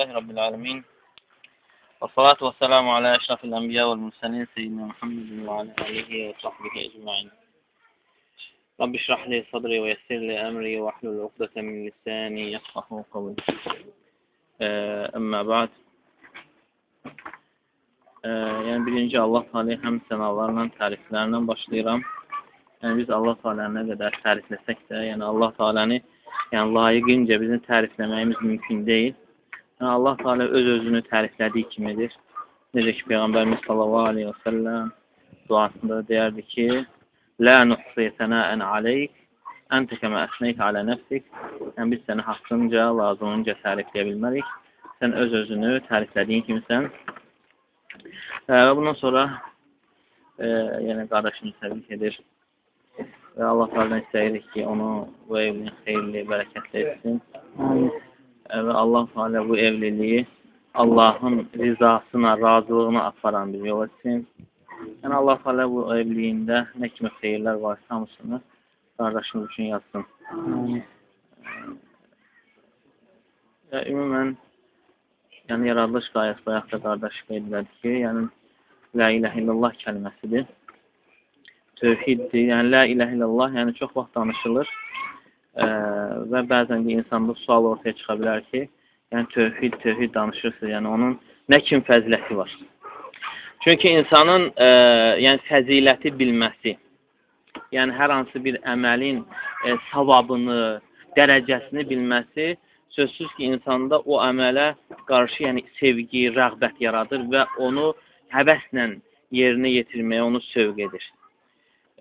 Elhamdülillahi Rabbil Alemin Və salatu və selamu alə əşrafil ənbiya və mürsəlin seyyidinə Muhammedin və alə əlihi və sahbihi ecmain Rabbi şrahli sadri və yəssirli əmri və ahlul uqdətə min lisani yəfqahu qavli Əmmə bəd Yəni birinci Allah talih həm sənalarla, təriflərlə başlayıram Yəni biz Allah Teala'nı qədər tərifləsək də, yəni Allah Teala'nı yəni layiqincə bizim tərifləməyimiz mümkün deyil. Yəni Allah Teala öz özünü təriflədiyi kimidir. Necə ki Peyğəmbərimiz sallallahu əleyhi və səlləm duasında deyərdi ki: "La nuhsi sana'an aleyk Əntə kəmə əsnəyik alə nəfsik. Yəni, biz səni haqqınca, lazımınca tərifləyə bilmərik. Sən öz özünü təriflədiyin kimisən. Və bundan sonra e, yəni, qardaşını təbrik edir. Və Allah Teala'dan istəyirik ki, onu bu evliliyi xeyirli, bərəkətli etsin. E, və Allah Teala bu evliliyi Allahın rizasına, razılığına aparan bir yol etsin. Yəni, Allah Teala bu evliyində nə kimi xeyirlər var, hamısını qardaşımız üçün yazsın. Və ümumən, yəni yaradılış qayəsi bayaq da qardaş qeyd elədi ki, yəni La ilahe illallah kəlməsidir. Tövhiddir. Yəni La ilahe illallah, yəni çox vaxt danışılır. Və bəzən də insanda sual ortaya çıxa bilər ki, yəni tövhid, tövhid danışırsınız, yəni onun nə kimi fəziləti var? Çünki insanın e, yəni fəziləti bilməsi, yəni hər hansı bir əməlin e, savabını, dərəcəsini bilməsi sözsüz ki, insanda o əmələ qarşı yəni sevgi, rəğbət yaradır və onu həvəslə yerinə yetirməyə onu sövq edir.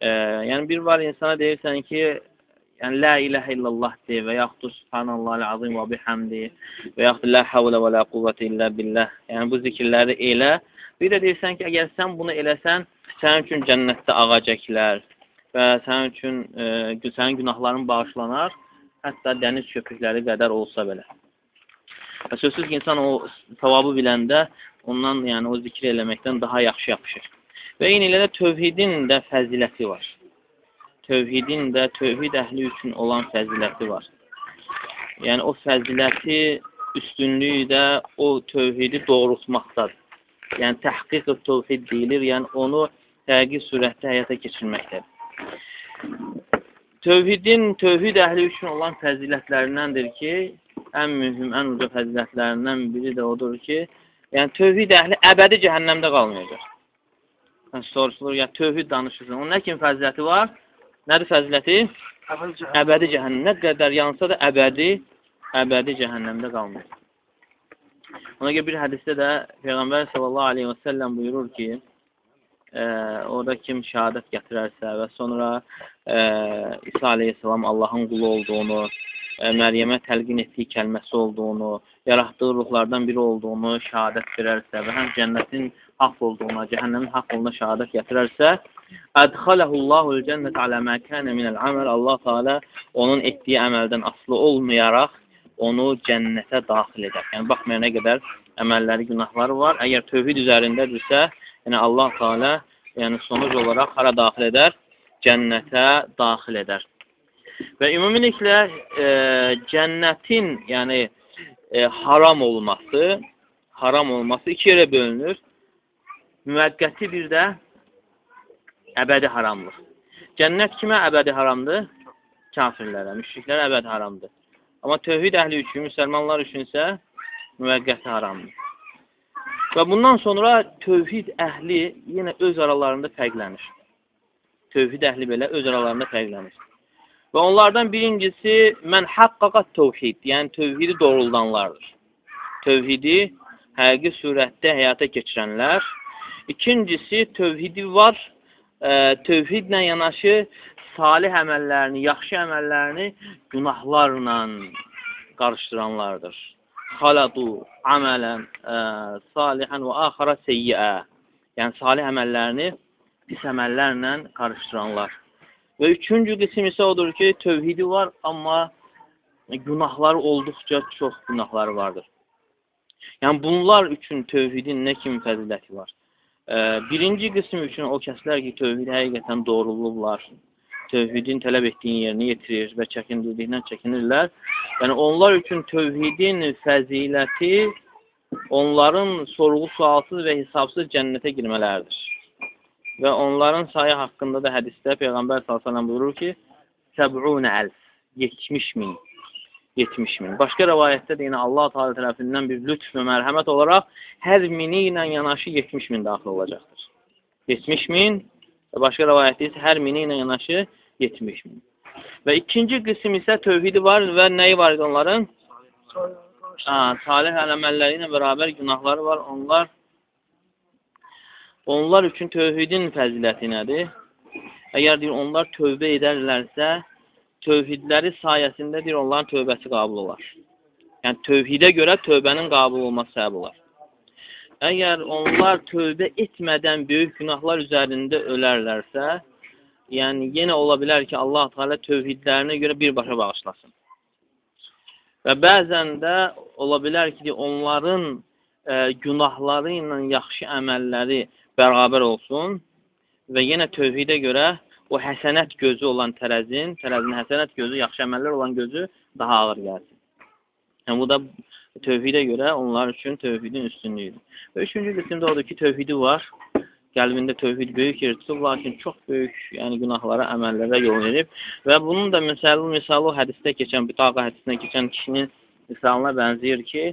E, yəni bir var insana deyirsən ki, yəni la ilahə illallah de və yaxud subhanallahul azim və bihamdi və yaxud la havlə və la quvvətə illə billah. Yəni bu zikirləri elə. Bir də deyirsən ki, əgər sən bunu eləsən, sənin üçün cənnətdə ağac əkilər və sənin üçün e, sənin günahların bağışlanar hətta dəniz köpükləri qədər olsa belə. Və sözsüz ki, insan o savabı biləndə ondan, yəni o zikr eləməkdən daha yaxşı yapışır. Və eyni ilə də tövhidin də fəziləti var. Tövhidin də, tövhid əhli üçün olan fəziləti var. Yəni o fəziləti, üstünlüyü də o tövhidi doğrultmaqdadır. Yəni təhqiq tövhid deyilir, yəni onu həqiqi surətdə həyata keçirməkdədir. Tövhidin, tövhid əhli üçün olan fəzilətlərindəndir ki, ən mühüm, ən uca fəzilətlərindən biri də odur ki, yəni tövhid əhli əbədi cəhənnəmdə qalmayacaq. Yəni, soruşulur, ya tövhid danışırsın. Onun nə kimi fəziləti var? Nədir fəziləti? Əbədi cəhənnəm. Nə qədər yansa da əbədi, əbədi cəhənnəmdə qalmayacaq. Ona görə bir hədisdə də Peyğəmbər sallallahu aleyhi və səlləm buyurur ki, e, orada kim şəhadət gətirərsə və sonra e, İsa aleyhissalam Allahın qulu olduğunu, e, Məryəmə təlqin etdiyi kəlməsi olduğunu, yaratdığı ruhlardan biri olduğunu şəhadət verərsə və həm cənnətin haqq olduğuna, cəhənnəmin haqq olduğuna şəhadət gətirərsə, Ədxələhullahul cənnət alə mə kənə minəl əməl Allah Teala onun etdiyi əməldən asılı olmayaraq onu cənnətə daxil edər. Yəni, baxmayın nə qədər əməlləri, günahları var. Əgər tövhid üzərindədirsə, yəni Allah Teala yəni sonuc olaraq hara daxil edər? Cənnətə daxil edər. Və ümumiliklə e, cənnətin yəni e, haram olması, haram olması iki yerə bölünür. Müvəqqəti bir də əbədi haramlıq. Cənnət kimə əbədi haramdır? Kafirlərə, müşriklərə əbədi haramdır. Amma tövhid əhli üçün, müsəlmanlar üçün isə müvəqqəti haramdır. Və bundan sonra tövhid əhli yenə öz aralarında fərqlənir. Tövhid əhli belə öz aralarında fərqlənir. Və onlardan birincisi mən haqqaqat tövhid, yəni tövhidi doğruldanlardır. Tövhidi həqiqi surətdə həyata keçirənlər. İkincisi tövhidi var, tövhidlə yanaşı salih əməllərini, yaxşı əməllərini günahlarla qarışdıranlardır xalatu əmələn e, salihən və axara seyyiə. Yəni, salih əməllərini pis əməllərlə qarışdıranlar. Və üçüncü qism isə odur ki, tövhidi var, amma günahları olduqca çox günahları vardır. Yəni, bunlar üçün tövhidin nə kimi fəziləti var? Birinci qism üçün o kəslər ki, tövhidi həqiqətən doğrulublar, tövhidin tələb etdiyin yerinə yetirir və çəkindirdiyindən çəkinirlər. Yəni onlar üçün tövhidin fəziləti onların sorğu sualsız və hesabsız cənnətə girmələridir. Və onların sayı haqqında da hədisdə Peyğəmbər s.ə.v buyurur ki, Səb'unə əlf, 70 min. 70 min. Başqa rəvayətdə də yenə Allah Teala tərəfindən bir lütf və mərhəmət olaraq hər mini ilə yanaşı 70 min daxil olacaqdır. 70 min və başqa rəvayətdə isə hər mini ilə yanaşı 70 min. Və ikinci qism isə tövhidi var və nəyi var idi onların? Ha, salih əməlləri ilə bərabər günahları var. Onlar onlar üçün tövhidin fəziləti nədir? Əgər deyir, onlar tövbə edərlərsə, tövhidləri sayəsində deyir, onların tövbəsi qabul olar. Yəni, tövhidə görə tövbənin qabul olması səbəb olar. Əgər onlar tövbə etmədən böyük günahlar üzərində ölərlərsə, yəni yenə ola bilər ki, Allah Teala tövhidlərinə görə birbaşa bağışlasın. Və bəzən də ola bilər ki, onların e, günahları ilə yaxşı əməlləri bərabər olsun və yenə tövhidə görə o həsənət gözü olan tərəzin, tərəzin həsənət gözü, yaxşı əməllər olan gözü daha ağır gəlsin. Yəni, bu da tövhidə görə onlar üçün tövhidin üstünlüyüdür. Və üçüncü qismdə odur ki, tövhidi var. Qəlbində tövhid böyük yer tutub, lakin çox böyük yəni, günahlara, əməllərə yol verib. Və bunun da misalı, misalı o hədisdə keçən, Bütaqa hədisində keçən kişinin misalına bənzəyir ki,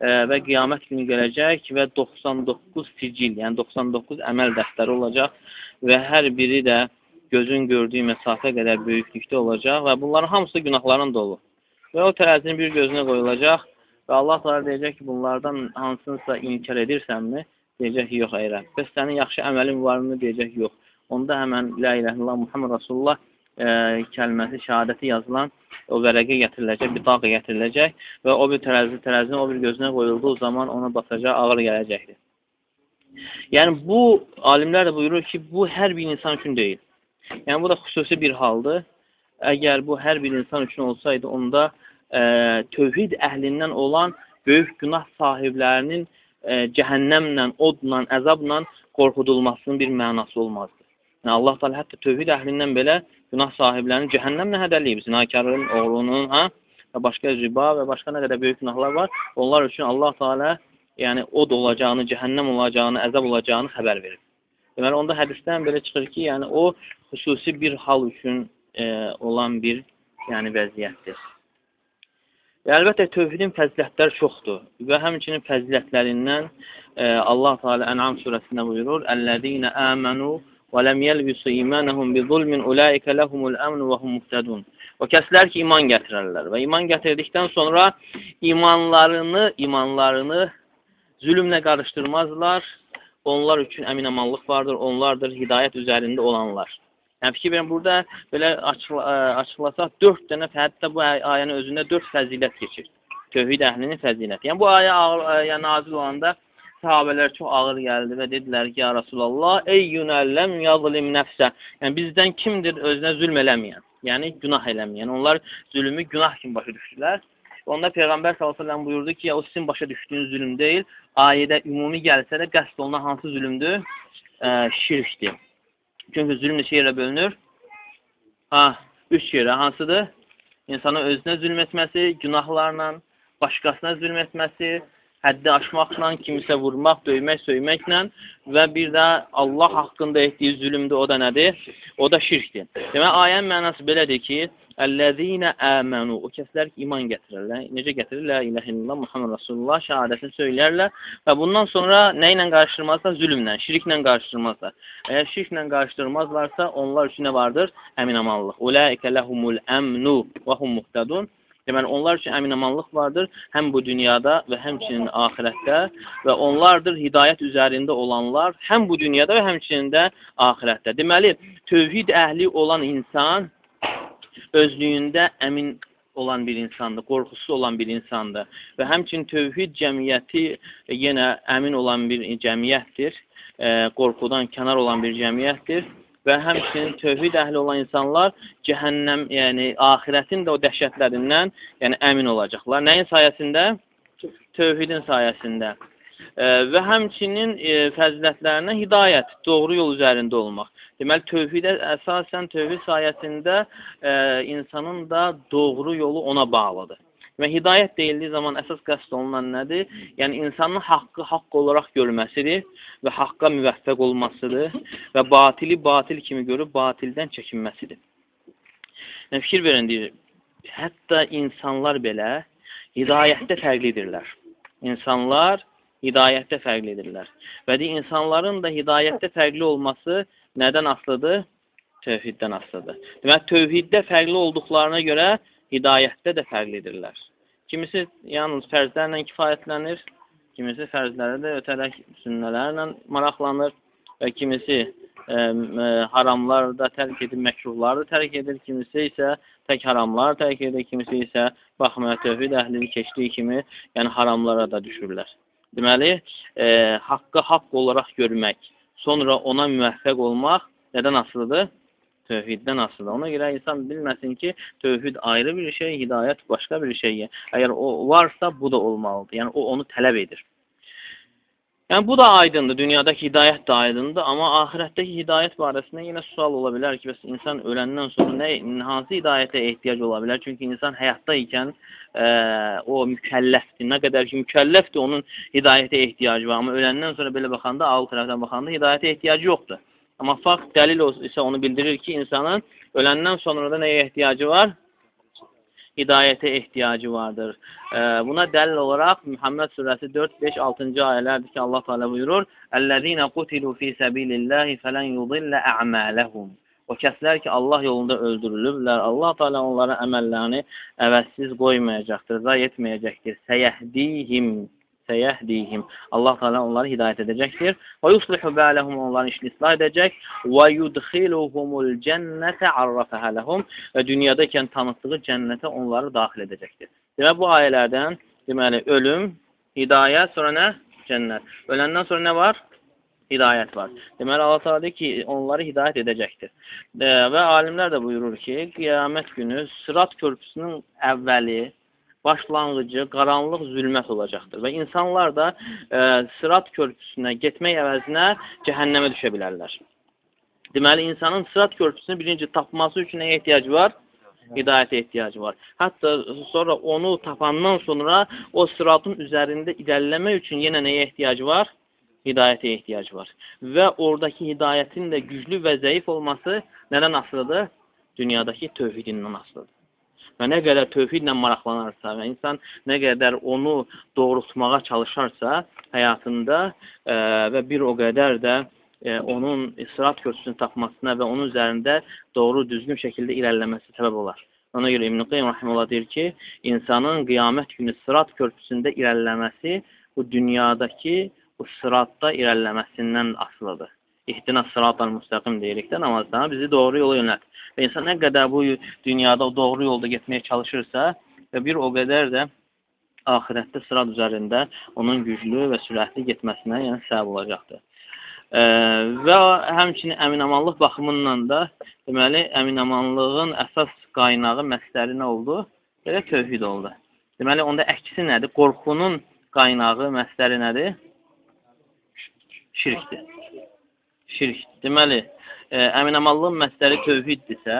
e, və qiyamət günü gələcək və 99 sicil, yəni 99 əməl dəftəri olacaq və hər biri də gözün gördüyü məsafə qədər böyüklükdə olacaq və bunların hamısı günahların dolu. Və o tərəzinin bir gözünə qoyulacaq və Allah təala deyəcək ki, bunlardan hansınsa inkar edirsənmi? Deyəcək, yox, əyrə. Bəs sənin yaxşı əməlin varmı? Deyəcək, yox. Onda həmən La ilahe illallah Muhammed Rasulullah e, kəlməsi, şəhadəti yazılan o vərəqə gətiriləcək, bitaqa gətiriləcək və o bir tərəzi, tərəzinin o bir gözünə qoyulduğu zaman ona basacaq, ağır gələcəkdir. Yəni, bu, alimlər də buyurur ki, bu hər bir insan üçün deyil. Yəni, bu da xüsusi bir haldır. Əgər bu hər bir insan üçün olsaydı, onda ə, tövhid əhlindən olan böyük günah sahiblərinin ə, cəhənnəmlə, odla, əzabla qorxudulmasının bir mənası olmazdı. Yəni, Allah da hətta tövhid əhlindən belə günah sahiblərinin cəhənnəmlə hədəliyib. Zinakarın, oğlunun, hə? və başqa riba və başqa nə qədər böyük günahlar var. Onlar üçün Allah Teala yəni od olacağını, cəhənnəm olacağını, əzab olacağını xəbər verir. Deməli, onda hədisdən belə çıxır ki, yəni o xüsusi bir hal üçün e, olan bir yəni vəziyyətdir. Və əlbəttə tövhidin fəzilətləri çoxdur və həmçinin fəzilətlərindən e, Allah Teala Ən'am surəsində buyurur: "Əlləzîne âmenû və lem yelbisu imanahum bi zulmin ulaika lahumul amn və hum muhtadun." O kəslər ki, iman gətirərlər və iman gətirdikdən sonra imanlarını, imanlarını zülmlə qarışdırmazlar onlar üçün əminəmanlıq vardır, onlardır hidayət üzərində olanlar. Yəni, fikir verin, burada belə açıqla, açıqlasaq, dörd dənə, hətta bu ayənin özündə dörd fəzilət keçir. Tövhid əhlinin fəziləti. Yəni, bu ayə ağır, yəni, nazil olanda sahabələr çox ağır gəldi və dedilər ki, ya Rasulallah, ey yünəlləm yazlim nəfsə. Yəni, bizdən kimdir özünə zülm eləməyən? Yəni, günah eləməyən. Onlar zülmü günah kimi başa düşdülər. Onda Peyğəmbər s.ə.v buyurdu ki, ya o sizin başa düşdüyünüz zülm deyil, ayədə ümumi gəlsə də qəsd olunan hansı zülmdür? Ə, şirkdir. Çünki zülm neçə yerə bölünür? Ha, üç yerə. Hansıdır? İnsana özünə zülm etməsi, günahlarla, başqasına zülm etməsi, həddi aşmaqla, kimisə vurmaq, döymək, söyməklə və bir də Allah haqqında etdiyi zülmdür, o da nədir? O da şirkdir. Demək, ayənin mənası belədir ki, Əl-ləzīnə əmənu. O kəslər ki, iman gətirirlər. Necə gətirirlər? İlah illallah, Muhammed Rasulullah şəhadətini söyləyərlər və bundan sonra nə ilə qarışdırmazlar? Zülmlə, şirklə qarışdırmazlar. Əgər şirklə qarışdırmazlarsa, onlar üçün nə vardır? Əminamanlıq. Ulaikə ləhumul əmnu və hum muhtadun. Deməli, onlar üçün əminamanlıq vardır, həm bu dünyada və həmçinin axirətdə və onlardır hidayət üzərində olanlar, həm bu dünyada və həmçinin də axirətdə. Deməli, tövhid əhli olan insan özlüyündə əmin olan bir insandır, qorxusu olan bir insandır. Və həmçin tövhid cəmiyyəti yenə əmin olan bir cəmiyyətdir, e, qorxudan kənar olan bir cəmiyyətdir və həmçinin tövhid əhli olan insanlar cəhənnəm, yəni axirətin də o dəhşətlərindən yəni əmin olacaqlar. Nəyin sayəsində? Tövhidin sayəsində və həmçinin e, fəzilətlərinə hidayət, doğru yol üzərində olmaq. Deməli, tövhidə əsasən tövhid sayəsində e, insanın da doğru yolu ona bağlıdır. Və hidayət deyildiyi zaman əsas qəsd olunan nədir? Yəni, insanın haqqı haqq olaraq görməsidir və haqqa müvəffəq olmasıdır və batili batil kimi görüb batildən çəkinməsidir. Nə fikir verin, deyir, hətta insanlar belə hidayətdə fərqlidirlər. İnsanlar hidayətdə fərqlidirlər. Və deyir, insanların da hidayətdə fərqli olması nədən asılıdır? Tövhiddən asılıdır. Demək, tövhiddə fərqli olduqlarına görə hidayətdə də fərqlidirlər. Kimisi yalnız fərzlərlə kifayətlənir, kimisi fərzləri də ötərək sünnələrlə maraqlanır və kimisi ə, e, ə, e, haramlar da tərk edir, məkruhları da tərk edir, kimisi isə tək haramlar tərk edir, kimisi isə baxmayaraq tövhid əhlini keçdiyi kimi, yəni haramlara da düşürlər. Deməli, e, haqqı haqq olaraq görmək, sonra ona müvəffəq olmaq nədən asılıdır? tövhiddən asılıdır. Ona görə insan bilməsin ki, tövhid ayrı bir şey, hidayət başqa bir şey. Əgər o varsa, bu da olmalıdır. Yəni, o onu tələb edir. Yəni, bu da aydındır. Dünyadakı hidayət də aydındır. Amma ahirətdəki hidayət barəsində yenə sual ola bilər ki, bəs insan öləndən sonra nə, hansı hidayətə ehtiyac ola bilər? Çünki insan həyatda ikən ə, o mükəlləfdir. Nə qədər ki, mükəlləfdir, onun hidayətə ehtiyacı var. Amma öləndən sonra belə baxanda, ağıl tərəfdən baxanda hidayətə ehtiyacı yoxdur. Amma fakt, dəlil isə onu bildirir ki, insanın öləndən sonra da nəyə ehtiyacı var? Hidayətə ehtiyacı vardır. Buna dəlil olaraq Muhammed surəsi 4, 5, 6-cı ayələrdir ki, Allah Teala buyurur: "Ellezina qutilu fi sabilillahi falan yudilla a'malahum." O kəslər ki, Allah yolunda öldürülüblər, Allah Teala onların əməllərini əvəzsiz qoymayacaqdır, zayi etməyəcəkdir. Səyəhdihim seyehdihim. Allah Teala onları hidayet edecektir. Ve yuslihu ba'lehum onların işini ıslah edecek. Ve yudkhiluhumul cennete arrafaha lehum. Ve dünyadayken tanıttığı cennete onları dahil edecektir. Demek bu ayelerden deməli ölüm, hidayət, sonra nə? Cənnət. Öləndən sonra nə var? Hidayət var. Deməli, Allah Teala deyir ki, onları hidayət edəcəkdir. E, və alimlər də buyurur ki, qiyamət günü Sırat körpüsünün əvvəli, başlanğıcı qaranlıq zülmət olacaqdır. Və insanlar da e, sırat körpüsünə getmək əvəzinə cəhənnəmə düşə bilərlər. Deməli, insanın sırat körpüsünü birinci tapması üçün nəyə ehtiyacı var? Hidayətə ehtiyacı var. Hətta sonra onu tapandan sonra o sıratın üzərində irəliləmək üçün yenə nəyə ehtiyacı var? Hidayətə ehtiyacı var. Və oradakı hidayətin də güclü və zəif olması nədən asılıdır? Dünyadakı tövhidindən asılıdır. Və nə qədər tövhidlə maraqlanarsa və insan nə qədər onu doğrultmağa çalışarsa həyatında e, və bir o qədər də e, onun sırat köprüsünü tapmasına və onun üzərində doğru düzgün şəkildə irəliləməsi səbəb olar. Ona görə İbn-i Qeym Rahimullah deyir ki, insanın qiyamət günü sırat körpüsündə irəliləməsi bu dünyadakı bu sıratda irəliləməsindən asılıdır. İhtina sıratal müstəqim deyirik də namazda bizi doğru yola yönəlt. Və insan nə qədər bu dünyada doğru yolda getməyə çalışırsa və bir o qədər də ahirətdə sırat üzərində onun güclü və sürətli getməsinə yəni səbəb olacaqdır. E, və həmçinin əminamanlıq baxımından da deməli əminamanlığın əsas qaynağı məsləri nə oldu? Belə tövhid oldu. Deməli onda əksi nədir? Qorxunun qaynağı, məsləri nədir? Şirkdir şirk. Deməli, e, əminəmallığın məsələri tövhiddirsə,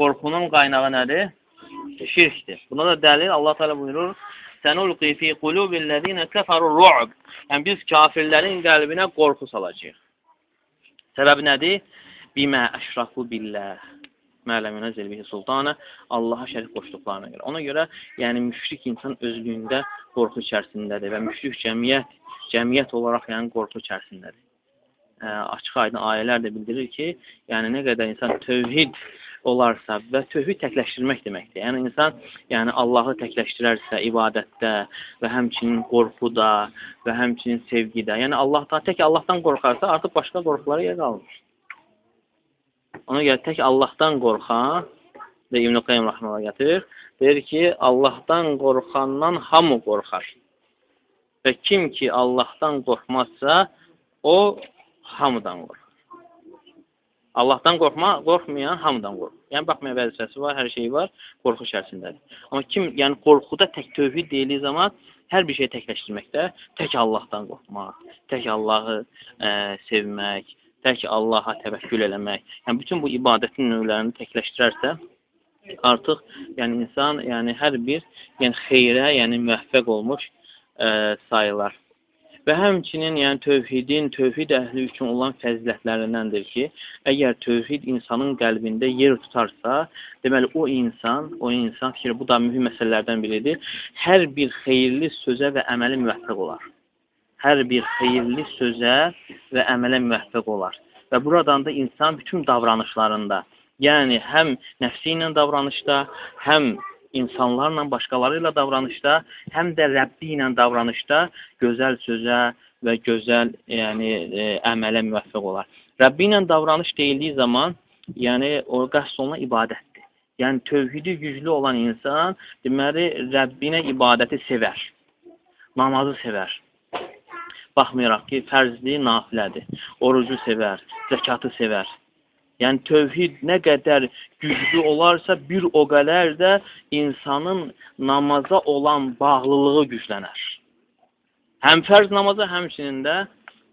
qorxunun qaynağı nədir? Şirkdir. Buna da dəlil Allah Teala buyurur: "Sənulqi fi qulubillezina kafaru ru'b." Yəni biz kafirlərin qəlbinə qorxu salacağıq. Səbəbi nədir? Bimə əşraku billah. Mələminə zilbihi sultana Allaha şərik qoşduqlarına görə. Ona görə, yəni müşrik insan özlüyündə qorxu içərisindədir və müşrik cəmiyyət cəmiyyət olaraq yəni qorxu içərisindədir ə, açıq aydın ayələr də bildirir ki, yəni nə qədər insan tövhid olarsa və tövhid təkləşdirmək deməkdir. Yəni insan yəni Allahı təkləşdirərsə ibadətdə və həmçinin qorxuda və həmçinin sevgidə, yəni Allahdan tək Allahdan qorxarsa, artıq başqa qorxulara yer qalmır. Ona görə tək Allahdan qorxan və İbn Qayyim rahmeullah gətirir, deyir ki, Allahdan qorxandan hamı qorxar. Və kim ki Allahdan qorxmazsa, o hamıdan qorxur. Allahdan qorxma, qorxmayan hamıdan qorxur. Yəni baxmaya vəzifəsi var, hər şey var, qorxu içərisindədir. Amma kim, yəni qorxuda tək tövhid deyildiyi zaman hər bir şey təkləşdirməkdə, tək Allahdan qorxmaq, tək Allahı ə, sevmək, tək Allaha təvəkkül eləmək. Yəni bütün bu ibadətin növlərini təkləşdirərsə, artıq yəni insan yəni hər bir yəni xeyrə, yəni müvəffəq olmuş ə, sayılar. Və həmçinin yəni tövhidin, tövhid əhli üçün olan fəzilətlərindəndir ki, əgər tövhid insanın qəlbində yer tutarsa, deməli o insan, o insan fikri bu da mühüm məsələlərdən biridir. Hər bir xeyirli sözə və əmələ müvəffəq olar. Hər bir xeyirli sözə və əmələ müvəffəq olar. Və buradan da insan bütün davranışlarında, yəni həm nəfsi ilə davranışda, həm insanlarla, başqaları ilə davranışda, həm də Rəbbi ilə davranışda gözəl sözə və gözəl yəni e, əmələ müvəffəq olar. Rəbbi ilə davranış deyildiyi zaman, yəni o qəsd olunan ibadətdir. Yəni tövhidi güclü olan insan deməli Rəbbinə ibadəti sevər. Namazı sevər. Baxmayaraq ki, fərzli, nafilədir. Orucu sevər, zəkatı sevər. Yəni tövhid nə qədər güclü olarsa, bir o qədər də insanın namaza olan bağlılığı güclənər. Həm fərz namaza, həmçinin də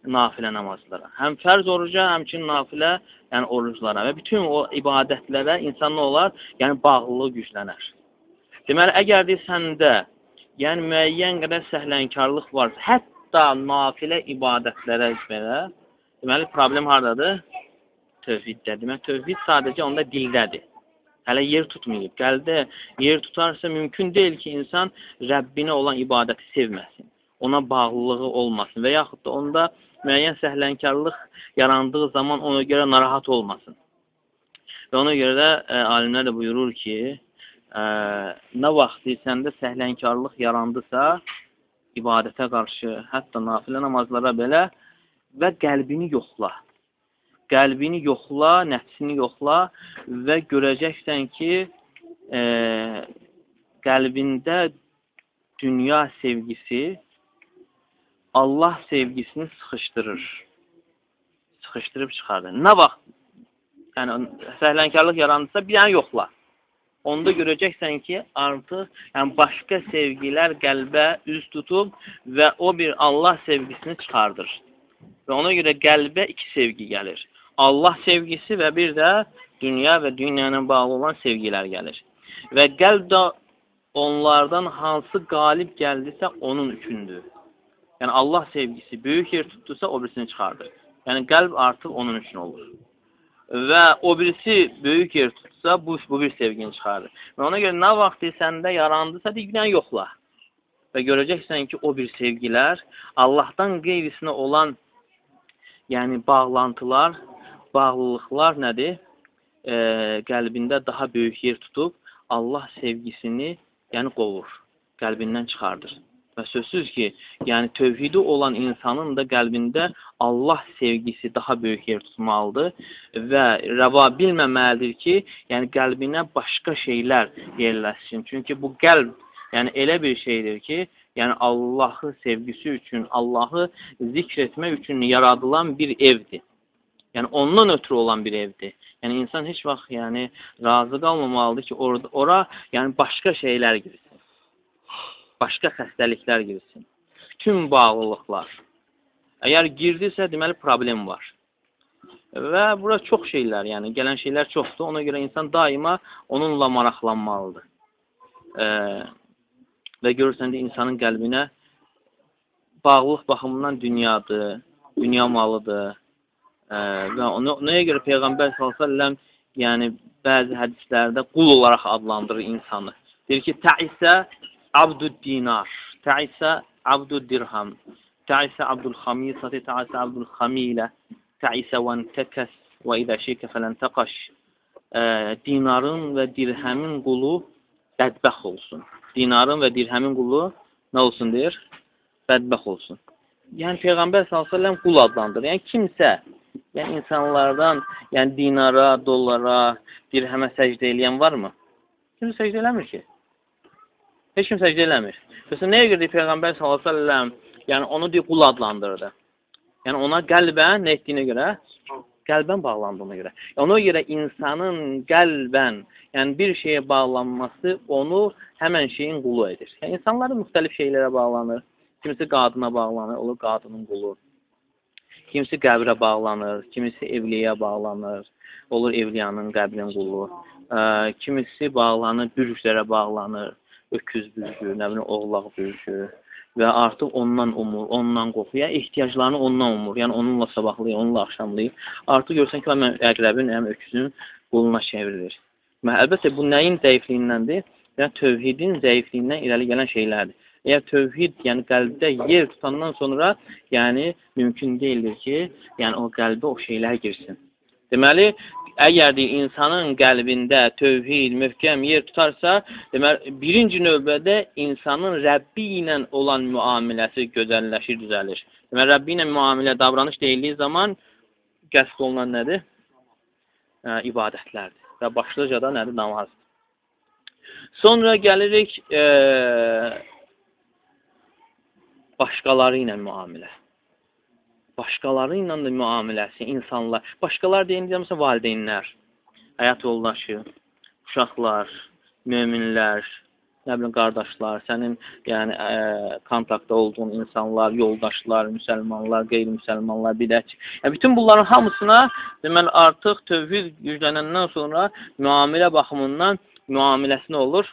nafilə namazlara. Həm fərz oruca, həmçinin nafilə, yəni oruclara və bütün o ibadətlərə insan nə olar? Yəni bağlılığı güclənər. Deməli, əgər de səndə yəni müəyyən qədər səhlənkarlıq varsa, hətta nafilə ibadətlərə belə, deməli problem hardadır? Tövhiddə. Demək, tövhid sadəcə onda dildədir. Hələ yer tutmayıb. Qəlbdə yer tutarsa mümkün deyil ki, insan Rəbbinə olan ibadəti sevməsin. Ona bağlılığı olmasın və yaxud da onda müəyyən səhlənkarlıq yarandığı zaman ona görə narahat olmasın. Və ona görə də ə, e, alimlər də buyurur ki, ə, e, nə vaxt səndə səhlənkarlıq yarandısa, ibadətə qarşı, hətta nafilə namazlara belə və qəlbini yoxla qəlbini yoxla, nəfsini yoxla və görəcəksən ki, e, qəlbində dünya sevgisi Allah sevgisini sıxışdırır. Sıxışdırıb çıxardır. Nə vaxt yəni səhlənkarlıq yarandısa bir dənə yoxla. Onda görəcəksən ki, artıq yəni başqa sevgilər qəlbə üz tutub və o bir Allah sevgisini çıxardır. Və ona görə qəlbə iki sevgi gəlir. Allah sevgisi və bir də dünya və dünya ilə bağlı olan sevgilər gəlir. Və qəlb də onlardan hansı qalib gəldisə onun üçündür. Yəni Allah sevgisi böyük yer tutdusa o birisini çıxardır. Yəni qəlb artıq onun üçün olur. Və o birisi böyük yer tutsa bu, bu bir sevgini çıxarır. Və ona görə nə vaxt səndə yarandısa digdən yoxla. Və görəcəksən ki, o bir sevgilər Allahdan qeyrisinə olan yəni bağlantılar bağlılıqlar nədir? E, qəlbində daha böyük yer tutub Allah sevgisini, yəni qovur, qəlbindən çıxardır. Və sözsüz ki, yəni tövhidi olan insanın da qəlbində Allah sevgisi daha böyük yer tutmalıdır və rəva bilməməlidir ki, yəni qəlbinə başqa şeylər yerləşsin. Çünki bu qəlb yəni elə bir şeydir ki, yəni Allahı sevgisi üçün, Allahı zikr etmək üçün yaradılan bir evdir. Yəni ondan ötürü olan bir evdir. Yəni insan heç vaxt yəni razı qalmamalıdır ki, orada ora yəni başqa şeylər girsin. Başqa xəstəliklər girsin. Bütün bağlılıqlar. Əgər girdisə, deməli problem var. Və bura çox şeylər, yəni gələn şeylər çoxdur. Ona görə insan daima onunla maraqlanmalıdır. E, və görürsən də insanın qəlbinə bağlılıq baxımından dünyadır, dünya malıdır, və ona, nəyə görə Peyğəmbər s.ə.v yəni bəzi hədislərdə qul olaraq adlandırır insanı. Deyir ki, təisə abdud dinar, təisə abdud dirham, təisə abdul xamisati, təisə abdul xamilə, təisə və təkəs və idə şirkə fələn təqaş. Dinarın və dirhəmin qulu bədbəx olsun. Dinarın və dirhəmin qulu nə olsun deyir? Bədbəx olsun. Yəni Peyğəmbər s.ə.v qul adlandırır. Yəni kimsə Yəni insanlardan, yəni dinara, dollara, dirhəmə səcdə eləyən varmı? Kim səcdə eləmir ki? Heç kim səcdə eləmir. Məsələn, nəyə görə Peyğəmbər s.ə.v yəni onu deyib qul adlandırdı? Yəni ona qəlbən nə etdiyinə görə? Qəlbən bağlandığına görə. Ona görə insanın qəlbən, yəni bir şeyə bağlanması onu həmən şeyin qulu edir. Yəni insanların müxtəlif şeylərə bağlanır. Kimisi qadına bağlanır, olur qadının qulu. Kimisi qəbrə bağlanır, kimisi evliyə bağlanır. Olur evliyanın qəbrin qulu. Ə, kimisi bağlanır, bürclərə bağlanır. Öküz bürcü, nə bilim, oğlaq bürcü və artıq ondan umur, ondan qorxur. Yəni ehtiyaclarını ondan umur. Yəni onunla sabahlayır, onunla axşamlayır. Artıq görsən ki, mən əqrəbin, yəni öküzün qoluna çevrilir. Və əlbəttə bu nəyin zəifliyindəndir? Yəni tövhidin zəifliyindən irəli gələn şeylərdir. Əgər tövhid, yəni qəlbdə yer tutandan sonra, yəni mümkün deyildir ki, yəni o qəlbə o şeylər girsin. Deməli, əgər deyir, insanın qəlbində tövhid, möhkəm yer tutarsa, deməli, birinci növbədə insanın Rəbbi ilə olan müamiləsi gözəlləşir, düzəlir. Deməli, Rəbbi ilə müamilə, davranış deyildiyi zaman qəsd olunan nədir? Hə, ibadətlərdir. Və başlıca da nədir? Namazdır. Sonra gəlirik e, başqaları ilə müamilə başqaları ilə də müamiləsi, insanlar, başqalar deyəndə məsələn valideynlər, həyat yoldaşı, uşaqlar, möminlər, nə bilim qardaşlar, sənin yəni ə, kontaktda olduğun insanlar, yoldaşlar, müsəlmanlar, qeyri-müsəlmanlar, bidətçi. Yəni bütün bunların hamısına deməli artıq tövhid güclənəndən sonra müamilə baxımından müamiləsi nə olur?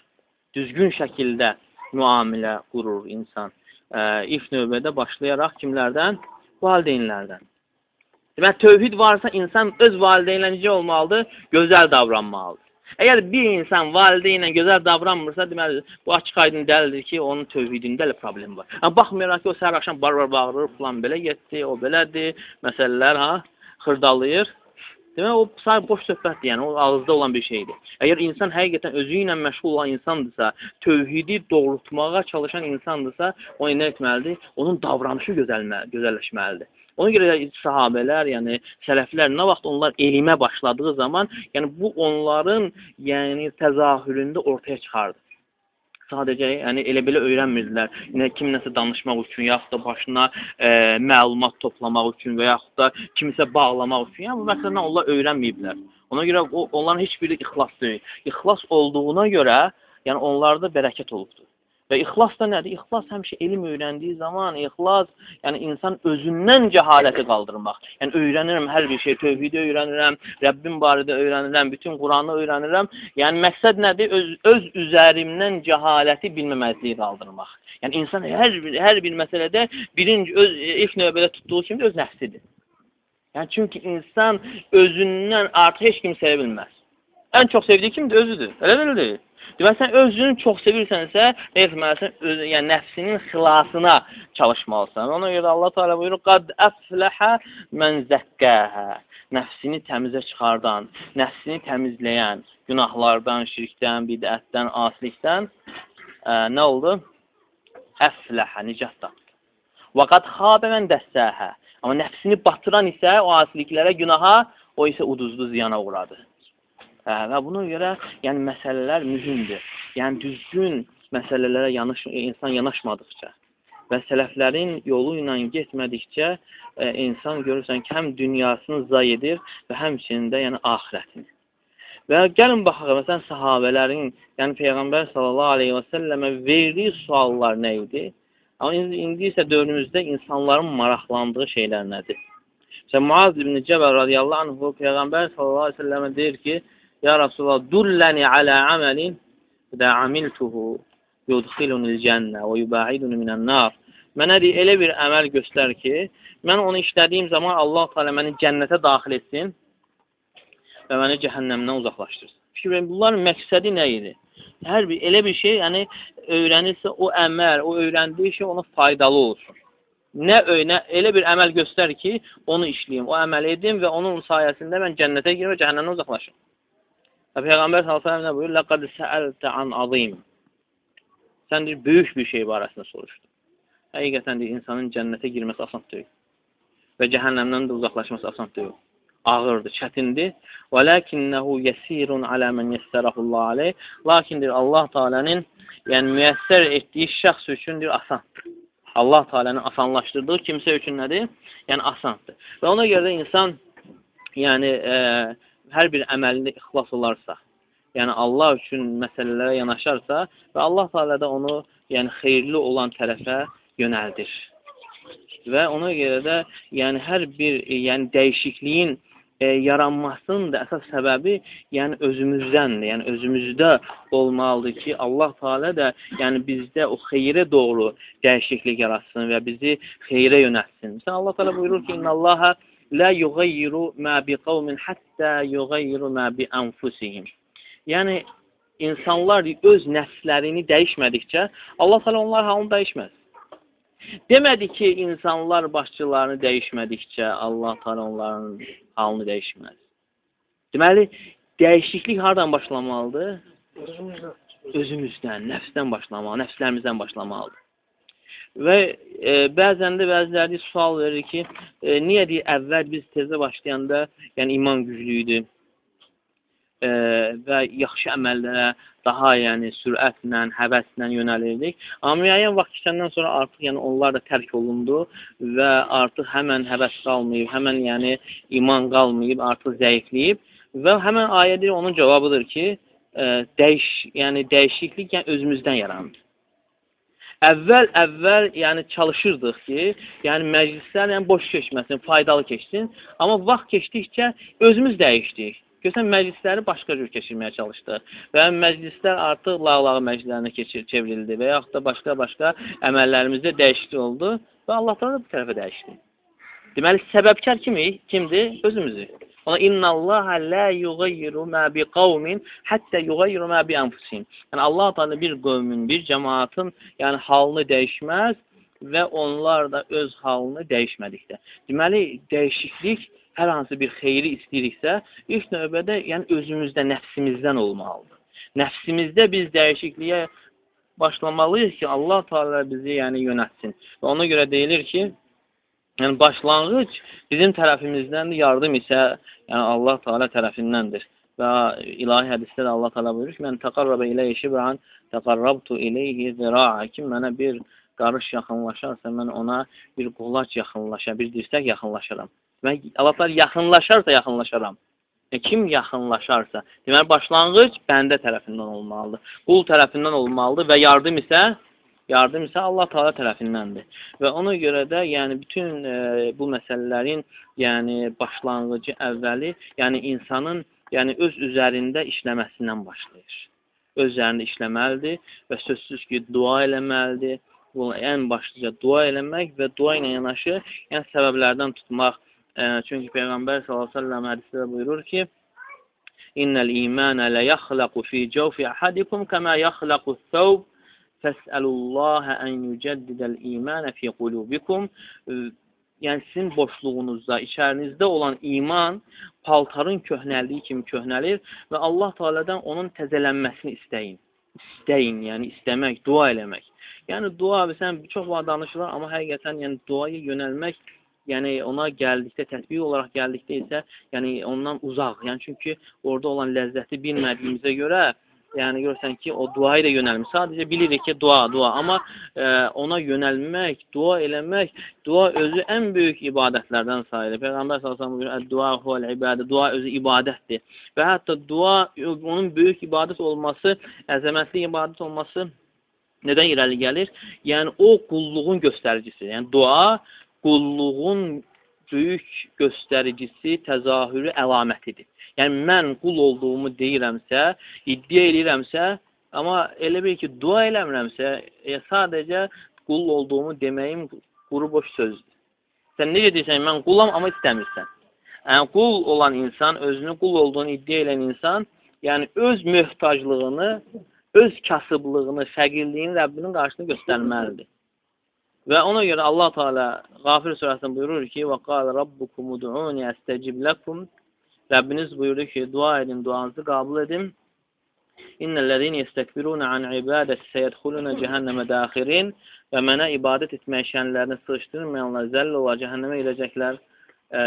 Düzgün şəkildə müamilə qurur insan. İlk növbədə başlayaraq kimlərdən? valideynlərdən. Demək, tövhid varsa insan öz valideynlə necə olmalıdır? Gözəl davranmalıdır. Əgər bir insan valideynlə gözəl davranmırsa, deməli, bu açıq aydın dəlildir ki, onun tövhidində elə problem var. Amma baxmayaraq ki, o səhər axşam bar-bar bağırır, falan belə getdi, o belədir, məsələlər ha, xırdalayır. Demək, o sadəcə boş söhbətdir, yəni o ağızda olan bir şeydir. Əgər insan həqiqətən özü ilə məşğul olan insandırsa, tövhidi doğrultmağa çalışan insandırsa, o nə etməlidir? Onun davranışı gözəlmə, gözəlləşməlidir. Ona görə sahabələr, yəni sələflər nə vaxt onlar elmə başladığı zaman, yəni bu onların yəni təzahüründə ortaya çıxardı sadəcə yəni elə belə öyrənmirdilər. Yəni kiminləsə danışmaq üçün, yaxud da başına e, məlumat toplamaq üçün və yaxud da kimisə bağlamaq üçün. Yəni bu məsələni onlar öyrənməyiblər. Ona görə o, onların heç biri ixlas deyil. İxlas olduğuna görə, yəni onlarda bərəkət olubdur. Və ixlas da nədir? İxlas həmişə elm öyrəndiyi zaman, ixlas, yəni insan özündən cəhaləti qaldırmaq. Yəni öyrənirəm hər bir şey, tövhidi öyrənirəm, Rəbbim barədə öyrənirəm, bütün Quranı öyrənirəm. Yəni məqsəd nədir? Öz, öz üzərimdən cəhaləti bilməməzliyi qaldırmaq. Yəni insan hər bir, hər bir məsələdə birinci öz ilk növbədə tutduğu kimi öz nəfsidir. Yəni çünki insan özündən artıq heç kimi sevə bilməz. Ən çox sevdiyi kimdir? Özüdür. Elə deyil? Deməli, sən özünü çox sevirsənsə, nə etməlisən? Öz, yəni nəfsinin xilasına çalışmalısan. Ona görə Allah Teala buyurur: "Qad əfləhə men zəkkəhə." Nəfsini təmizə çıxardan, nəfsini təmizləyən, günahlardan, şirkdən, bidətdən, asilikdən ə, nə oldu? Əfləhə, nicat tapdı. Və qad xabə men dəssəhə. Amma nəfsini batıran isə o asiliklərə, günaha, o isə uduzdu, ziyana uğradı. Hə, və buna görə yəni məsələlər mühümdür. Yəni düzgün məsələlərə yanış insan yanaşmadıqca və sələflərin yolu ilə getmədikcə e, insan görürsən ki, həm dünyasını zay edir və həmçinin də yəni axirətini. Və gəlin baxaq, məsələn, sahabələrin, yəni Peyğəmbər sallallahu aleyhi və səlləmə verdiyi suallar nə idi? Amma indi, indi isə dövrümüzdə insanların maraqlandığı şeylər nədir? Məsələn, Muaz ibn Cəbəl radiyallahu anhu Peyğəmbər sallallahu aleyhi və səlləmə deyir ki, Ya Resulallah, dulləni alə əməlin də amiltuhu yudxilunil cənnə və yubaiduni minən-nar. Mənə deyir, elə bir əməl göstər ki, mən onu işlədiyim zaman Allah Teala məni cənnətə daxil etsin və məni cəhənnəmdən uzaqlaşdırsın. Fikir bunların məqsədi nə idi? Hər bir elə bir şey, yəni öyrənirsə o əməl, o öyrəndiyi şey ona faydalı olsun. Nə öynə elə bir əməl göstər ki, onu işləyim, o əməl edim və onun sayəsində mən cənnətə girim və cəhənnəmdən uzaqlaşım. Və Peyğəmbər s.ə.v nə buyur? Ləqəd səəltə an azim. Sən deyir, böyük bir şey barəsində soruşdun. Həqiqətən deyir, insanın cənnətə girməsi asan deyil. Və cəhənnəmdən də uzaqlaşması asan deyil. Ağırdır, çətindir. Və ləkinnəhu yəsirun alə mən yəssərəhullah aleyh. Lakindir Allah Teala'nın yəni müyəssər etdiyi şəxs üçündür asandır. Allah Teala'nın asanlaşdırdığı kimsə üçün nədir? Yəni asandır. Və ona görə də insan yəni e, hər bir əməlində ixlas olarsa, yəni Allah üçün məsələlərə yanaşarsa və Allah Teala da onu yəni xeyirli olan tərəfə yönəldir. Və ona görə də yəni hər bir yəni dəyişikliyin e, yaranmasının da əsas səbəbi yəni özümüzdəndir. Yəni özümüzdə olmalıdır ki, Allah Teala da yəni bizdə o xeyrə doğru dəyişiklik yaratsın və bizi xeyrə yönəltsin. Məsələn Allah Teala buyurur ki, "İnnallaha la yughayyiru ma biqaumin hatta yughayyiru ma bi anfusihim." Yəni insanlar öz nəfslərini dəyişmədikcə Allah Teala onlar halını dəyişməz. Demədi ki, insanlar başçılarını dəyişmədikcə Allah Teala onların halını dəyişməz. Deməli, dəyişiklik hardan başlamalıdır? Özümüzdən, nəfsdən başlamalı, nəfslərimizdən başlamalıdır. Və e, bəzən də bəziləri sual verir ki, e, niyə deyir, əvvəl biz tezə başlayanda, yəni iman güclü idi e, və yaxşı əməllərə daha yəni sürətlə, həvəslə yönəlirdik. Amma müəyyən vaxt keçəndən sonra artıq yəni onlar da tərk olundu və artıq həmən həvəs qalmayıb, həmən yəni iman qalmayıb, artıq zəifləyib və həmən ayə deyir onun cavabıdır ki, e, dəyiş, yəni dəyişiklik yəni özümüzdən yaranır. Əvvəl əvvəl yəni çalışırdıq ki, yəni məclislər yəni boş keçməsin, faydalı keçsin, amma vaxt keçdikcə özümüz dəyişdik. Görsən, məclisləri başqa cür keçirməyə çalışdı və məclislər artıq lağlağı məclislərinə keçir, çevrildi və yaxud da başqa-başqa əməllərimizdə dəyişiklik oldu və Allah da bu tərəfə dəyişdi. Deməli, səbəbkar kimi? Kimdir? Özümüzü. Ona innallaha la yughayyiru ma biqaumin hatta yughayyiru ma bi anfusihim. Yəni Allah Teala bir qövmün, bir cəmaatın yəni halını dəyişməz və onlar da öz halını dəyişmədikdə. Deməli, dəyişiklik hər hansı bir xeyri istəyiriksə, ilk növbədə yəni özümüzdə, nəfsimizdən olmalıdır. Nəfsimizdə biz dəyişikliyə başlamalıyıq ki, Allah Teala bizi yəni yönətsin. Və ona görə deyilir ki, yəni başlanğıc bizim tərəfimizdəndir, yardım isə yəni Allah Teala tərəfindəndir. Və ilahi hədisdə də Allah Teala buyurur ki, "Mən təqarraba ilayhi şibran, təqarrabtu ilayhi zira'a." Kim mənə bir qarış yaxınlaşarsa, mən ona bir qulac yaxınlaşa, bir dirsək yaxınlaşaram. Demək, Allah yaxınlaşarsa yaxınlaşaram. E, kim yaxınlaşarsa, deməli başlanğıc bəndə tərəfindən olmalıdır. Qul tərəfindən olmalıdır və yardım isə yardım isə Allah Taala tərəfindəndir. Və ona görə də yəni bütün e, bu məsələlərin yəni başlanğıcı əvvəli, yəni insanın yəni öz üzərində işləməsindən başlayır. Öz üzərində işləməlidir və sözsüz ki, dua eləməlidir. Bu ən başlıca dua eləmək və dua ilə yanaşı, yəni səbəblərdən tutmaq çünki Peyğəmbər s.ə.v hədisdə buyurur ki, İnnəl imanə lə yaxlaqu fi cəvfi ahadikum kəmə yaxlaqu thawb fəsəlullaha ən yücəddidəl imanə fi qulubikum yəni sizin boşluğunuzda, içərinizdə olan iman paltarın köhnəldiyi kimi köhnəlir və Allah Taala'dan onun təzələnməsini istəyin. İstəyin, yəni istəmək, dua eləmək. Yəni dua sən çox vaxt danışırlar, amma həqiqətən yəni duaya yönəlmək yəni ona gəldikdə, tətbiq olaraq gəldikdə isə, yəni ondan uzaq. Yəni çünki orada olan ləzzəti bilmədiyimizə görə, yəni görürsən ki, o duaya da yönəlmiş. Sadəcə bilirik ki, dua, dua, amma e, ona yönəlmək, dua eləmək, dua özü ən böyük ibadətlərdən sayılır. Peyğəmbər sallallahu əleyhi və səlləm dua huvel ibadə, dua özü ibadətdir. Və hətta dua onun böyük ibadət olması, əzəmətli ibadət olması nədən irəli gəlir? Yəni o qulluğun göstəricisi. Yəni dua qulluğun böyük göstəricisi, təzahürü, əlamətidir. Yəni, mən qul olduğumu deyirəmsə, iddia eləyirəmsə, amma elə bil ki, dua eləmirəmsə, e, sadəcə qul olduğumu deməyim quru boş sözdür. Sən necə deyirsən, mən qulam, amma istəmirsən. Yəni, qul olan insan, özünü qul olduğunu iddia edən insan, yəni öz möhtaclığını, öz kasıblığını, fəqirliyini Rəbbinin qarşısında göstərməlidir. Və ona görə Allah Teala Qafir surəsində buyurur ki: "Və qala rabbukum ud'uni astecib lakum." Rəbbiniz buyurdu ki, dua edin, duanızı qəbul edim. İnnellezine yestekbiruna an ibadeti seyedhuluna cehenneme dahirin və mənə ibadət etmək şənlərini sığışdırmayanlar zəll olar cəhənnəmə girəcəklər. E,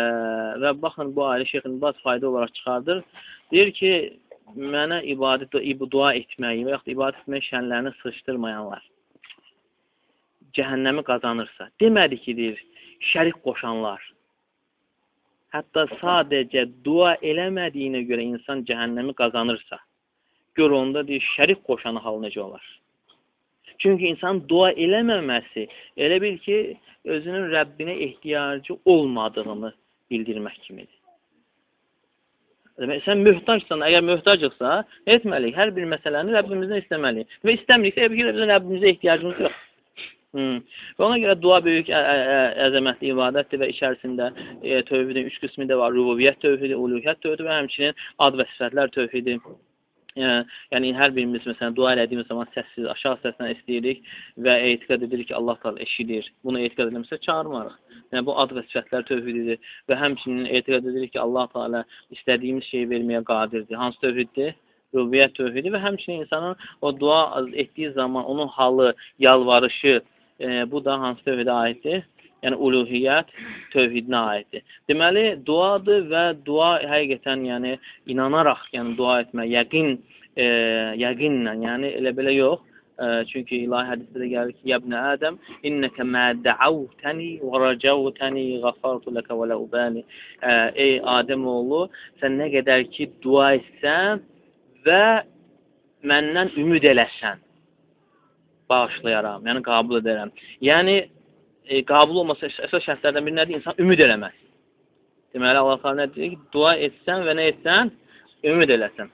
və baxın bu ayə Şeyxin Baz fayda olaraq çıxardır. Deyir ki, mənə ibadət dua etməyi və yaxud ibadət etmək şənlərini sığışdırmayanlar cəhənnəmi qazanırsa, demədi ki, deyir, şərik qoşanlar. Hətta sadəcə dua eləmədiyinə görə insan cəhənnəmi qazanırsa, gör onda deyir, şərik qoşanı hal necə olar? Çünki insan dua eləməməsi elə bil ki, özünün Rəbbinə ehtiyacı olmadığını bildirmək kimidir. Demək, sən möhtacsan, əgər möhtacıqsa, etməliyik. Hər bir məsələni Rəbbimizdən istəməliyik. Və istəmiriksə, əgər Rəbbimizə ehtiyacımız yox. Hmm. Və ona görə dua böyük əzəmətli ibadətdir və içərisində e, tövhidin üç qismi də var. Rububiyyət tövhidi, uluhiyyət tövhidi və həmçinin ad və sifətlər tövhidi. Yəni hər birimiz məsələn dua elədiyimiz zaman səssiz, aşağı səslə istəyirik və etiqad edirik ki, Allah Taala eşidir. Bunu etiqad etmirsə çağırmarıq. Yəni bu ad və sifətlər tövhididir və həmçinin etiqad edirik ki, Allah Taala istədiyimiz şeyi verməyə qadirdir. Hansı tövhiddir? Rubiyyət tövhidi və həmçinin insanın o dua etdiyi zaman onun halı, yalvarışı, e, bu da hansı tövhidə aiddir? yəni uluhiyyət tövhidinə aiddir. Deməli, duadır və dua həqiqətən yəni inanaraq, yəni dua etmək, yəqin, e, yəqinlə, yəni elə belə yox. E, çünki ilahi hədisdə də gəlir ki, "Yəbnə Ədəm, innəkə mə dəavtəni və rəcavtəni ғəfartu ləkə və lə ubali." E, ey Adəm oğlu, sən nə qədər ki dua etsən və məndən ümid eləsən, bağışlayaram, yəni qəbul edərəm. Yəni e, qabul olması əsas şərtlərdən biri nədir? İnsan ümid eləməz. Deməli, Allah Teala nə deyir ki, dua etsən və nə etsən, ümid eləsən.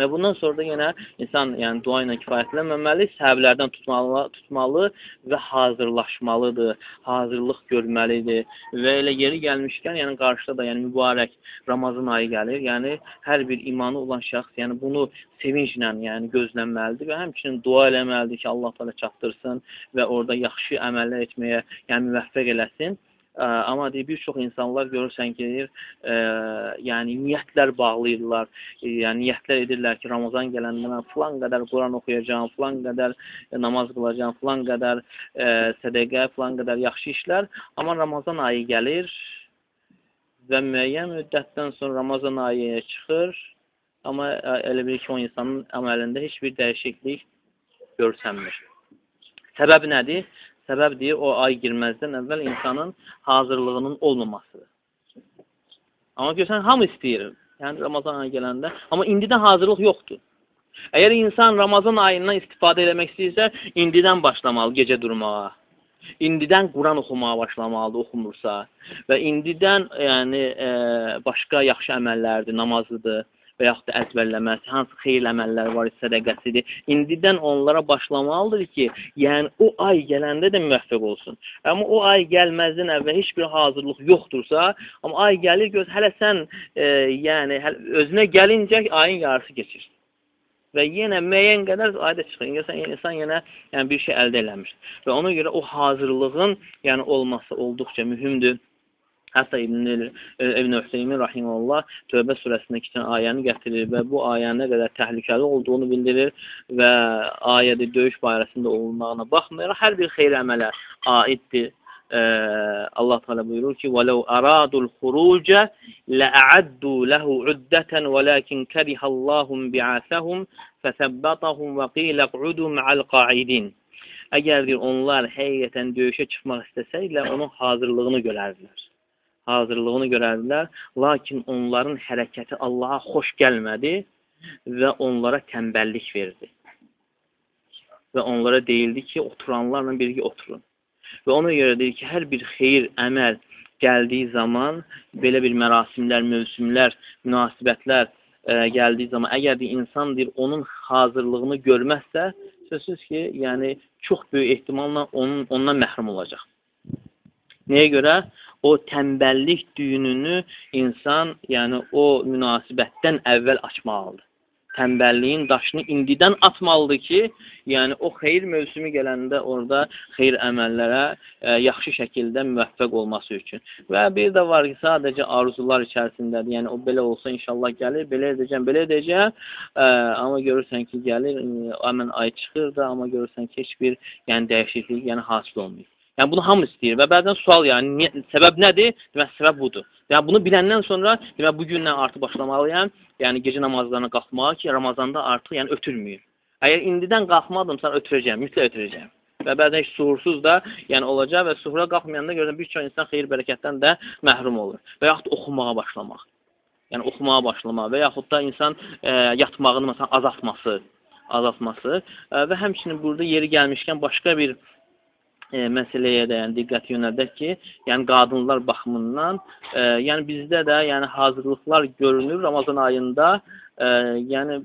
Və bundan sonra da yenə insan yəni dua ilə kifayətlənməməli, səbəblərdən tutmalı, tutmalı və hazırlaşmalıdır, hazırlıq görməlidir. Və elə yeri gəlmişkən, yəni qarşıda da yəni mübarək Ramazan ayı gəlir. Yəni hər bir imanı olan şəxs, yəni bunu sevinclə yəni gözləməlidir və həmçinin dua eləməlidir ki, Allah təala çatdırsın və orada yaxşı əməllər etməyə yəni müvəffəq eləsin. Ə, amma deyir, bir çox insanlar görürsən ki, deyir, ə, yəni niyyətlər bağlayırlar, ə, yəni niyyətlər edirlər ki, Ramazan gələndə mən filan qədər Quran oxuyacağam, filan qədər namaz qılacağam, filan qədər ə, sədəqə, filan qədər yaxşı işlər, amma Ramazan ayı gəlir və müəyyən müddətdən sonra Ramazan ayı çıxır, amma elə bir ki, o insanın əməlində heç bir dəyişiklik görsənmir. Səbəb nədir? Səbəb deyir, o ay girməzdən əvvəl insanın hazırlığının olmamasıdır. Amma görsən, hamı istəyir. Yəni, Ramazan ayı gələndə. Amma indidən hazırlıq yoxdur. Əgər insan Ramazan ayından istifadə eləmək istəyirsə, indidən başlamalı gecə durmağa. İndidən Quran oxumağa başlamalıdır, oxumursa. Və indidən yəni, e, başqa yaxşı əməllərdir, namazıdır və yaxud da əzbərləməsi, hansı xeyir əməllər var, sədəqəsidir. İndidən onlara başlamalıdır ki, yəni o ay gələndə də müvəffəq olsun. Amma o ay gəlməzdən əvvəl heç bir hazırlıq yoxdursa, amma ay gəlir, göz hələ sən e, yəni hələ, özünə gəlincə ayın yarısı keçir. Və yenə müəyyən qədər ayda çıxır. İnsan, insan yenə yəni bir şey əldə eləmiş. Və ona görə o hazırlığın yəni olması olduqca mühümdür. Hətta İbn İbn Hüseymin rahimehullah Tövbə surəsində keçən ayəni gətirir və bu ayənin nə qədər təhlükəli olduğunu bildirir və ayədə döyüş barəsində olunmağına baxmayaraq hər bir xeyir əmələ aiddir. Ee, Allah Teala buyurur ki: "Velau aradul huruca la'addu lehu uddeten velakin kerihallahum bi'asahum fesebbatahum ve qila q'udu ma'al qa'idin." Əgər onlar həqiqətən döyüşə çıxmaq istəsəydilər, onun hazırlığını görərdilər hazırlığını görərdilər. Lakin onların hərəkəti Allaha xoş gəlmədi və onlara tənbəllik verdi. Və onlara deyildi ki, oturanlarla birgə oturun. Və ona görə deyir ki, hər bir xeyir, əməl gəldiyi zaman, belə bir mərasimlər, mövsümlər, münasibətlər ə, e, gəldiyi zaman, əgər bir insan deyir, onun hazırlığını görməzsə, sözsüz ki, yəni çox böyük ehtimalla onun, ondan məhrum olacaq. Nəyə görə? O tənbəllik düyününü insan, yəni o münasibətdən əvvəl açmalıdır. Tənbəlliyin daşını indidən atmalıdır ki, yəni o xeyir mövsümü gələndə orada xeyir əməllərə ə, yaxşı şəkildə müvəffəq olması üçün. Və bir də var ki, sadəcə arzular içərisindədir. Yəni o belə olsa inşallah gəlir, belə edəcəm, belə edəcəm. Ə, amma görürsən ki, gəlir, əmən ay çıxır da, amma görürsən ki, heç bir yəni dəyişiklik, yəni hasil olmayıb. Yəni bunu hamı istəyir və bəzən sual yəni niyə, səbəb nədir? Demək səbəb budur. Yəni bunu biləndən sonra demək bu gündən artıq başlamalıyam. Yəni gecə namazlarına qalxmağa ki, Ramazanda artıq yəni ötürməyim. Əgər indidən qalxmadımsa ötürəcəm, mütləq ötürəcəm. Və bəzən suhursuz da yəni olacaq və suhura qalxmayanda görürsən bir çox insan xeyir bərəkətdən də məhrum olur. Və yaxud oxumağa başlamaq. Yəni oxumağa başlamaq və yaxud da insan e, yatmağını məsələn azaltması, azaltması e, və həmçinin burada yeri gəlmişkən başqa bir e, məsələyə də yəni diqqət yönəldək ki, yəni qadınlar baxımından, e, yəni bizdə də yəni hazırlıqlar görünür Ramazan ayında, e, yəni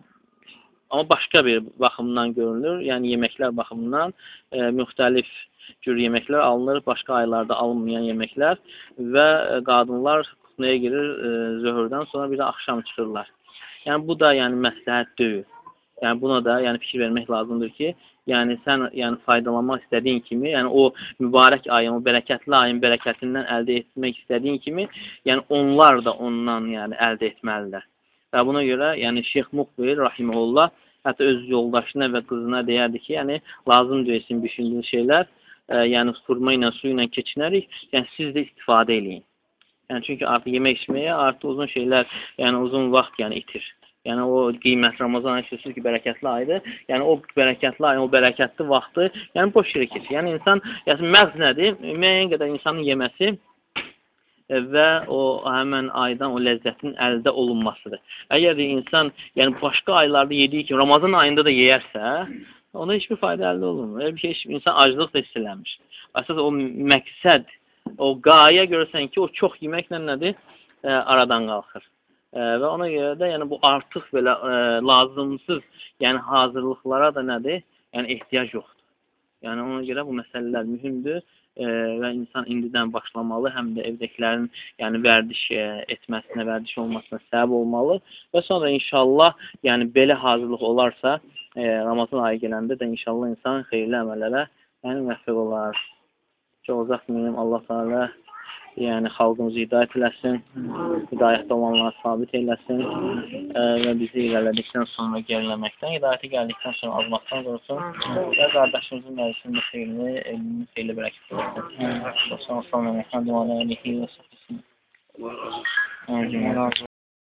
amma başqa bir baxımdan görünür. Yəni yeməklər baxımından e, müxtəlif cür yeməklər alınır, başqa aylarda alınmayan yeməklər və qadınlar xutnaya girir e, zöhrdən sonra bir də axşam çıxırlar. Yəni bu da yəni məsləhət deyil. Yəni buna da yəni fikir vermək lazımdır ki, yəni sən yəni faydalanmaq istədiyin kimi, yəni o mübarək ayın, o bərəkətli ayın bərəkətindən əldə etmək istədiyin kimi, yəni onlar da ondan yəni əldə etməlidirlər. Və buna görə, yəni Şeyx Muqbil rahimehullah hətta öz yoldaşına və qızına deyərdi ki, yəni lazım deyilsin düşündüyün şeylər, e, yəni xurma ilə, su ilə keçinərik, yəni siz də istifadə eləyin. Yəni çünki artıq yemək içməyə artıq uzun şeylər, yəni uzun vaxt yəni itir. Yəni o qiymət Ramazan ayı sözsüz ki, bərəkətli aydır. Yəni o bərəkətli ayın, o bərəkətli vaxtı, yəni boş yerə keçir. Yəni insan, yəni məğz nədir? Müəyyən qədər insanın yeməsi və o həmən aydan o ləzzətin əldə olunmasıdır. Əgər insan, yəni başqa aylarda yediyi kimi Ramazan ayında da yeyərsə, ona heç bir fayda əldə olunmur. Elə bir şey, insan aclıq da hiss eləmiş. Əsas o məqsəd, o qayə görürsən ki, o çox yeməklə nədir? Ə, aradan qalxır. Ə, və ona görə də yəni bu artıq belə ə, lazımsız, yəni hazırlıqlara da nədir? Yəni ehtiyac yoxdur. Yəni ona görə bu məsələlər mühümdür e, və insan indidən başlamalı, həm də evdəkilərin yəni vərdiş e, etməsinə, vərdiş olmasına səbəb olmalı və sonra inşallah yəni belə hazırlıq olarsa, e, Ramazan ayı gələndə də inşallah insan xeyirli əməllərə yəni müvəffəq olar. Çox uzatmayayım. Allah Teala yəni xalqımızı hidayət eləsin, hidayətdə olanları sabit eləsin ə, və bizi irələdikdən sonra geriləməkdən, hidayətə gəldikdən sonra azmaqdan qorusun və qardaşımızın məclisində xeyirli, elmini xeyirli bərəkət olsun. Sallallahu aleyhi və səlləm və səhvəsini.